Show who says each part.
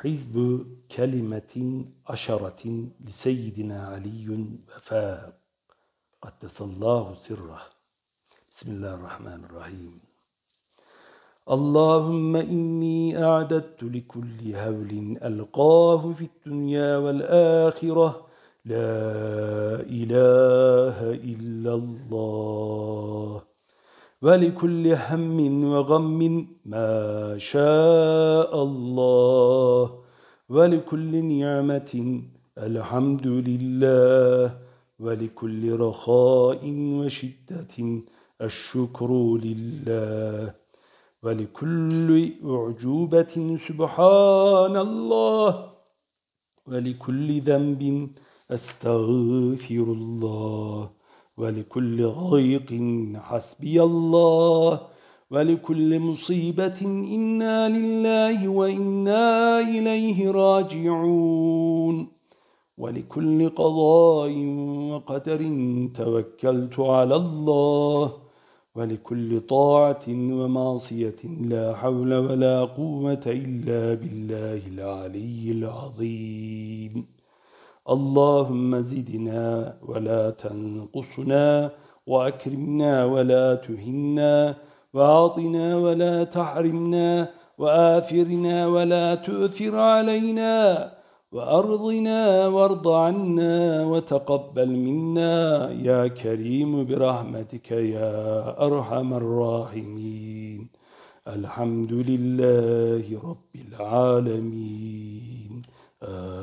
Speaker 1: حزب كلمة عشرة لسيدنا علي وفاء قدس الله سره. بسم الله الرحمن الرحيم. اللهم إني أعددت لكل هول ألقاه في الدنيا والآخرة. لا إله إلا الله. ولكل هم وغم ما شاء الله. ولكل نعمة الحمد لله. ولكل رخاء وشدة الشكر لله. ولكل أعجوبة سبحان الله. ولكل ذنب أستغفر الله. ولكل غيق حسبي الله ولكل مصيبة إنا لله وإنا إليه راجعون. ولكل قضاء وقدر توكلت على الله ولكل طاعة ومعصية لا حول ولا قوة إلا بالله العلي العظيم. اللهم زدنا ولا تنقصنا وأكرمنا ولا تهنا وأعطنا ولا تحرمنا وآثرنا ولا تؤثر علينا وأرضنا وارض عنا وتقبل منا يا كريم برحمتك يا أرحم الراحمين. الحمد لله رب العالمين. آمين.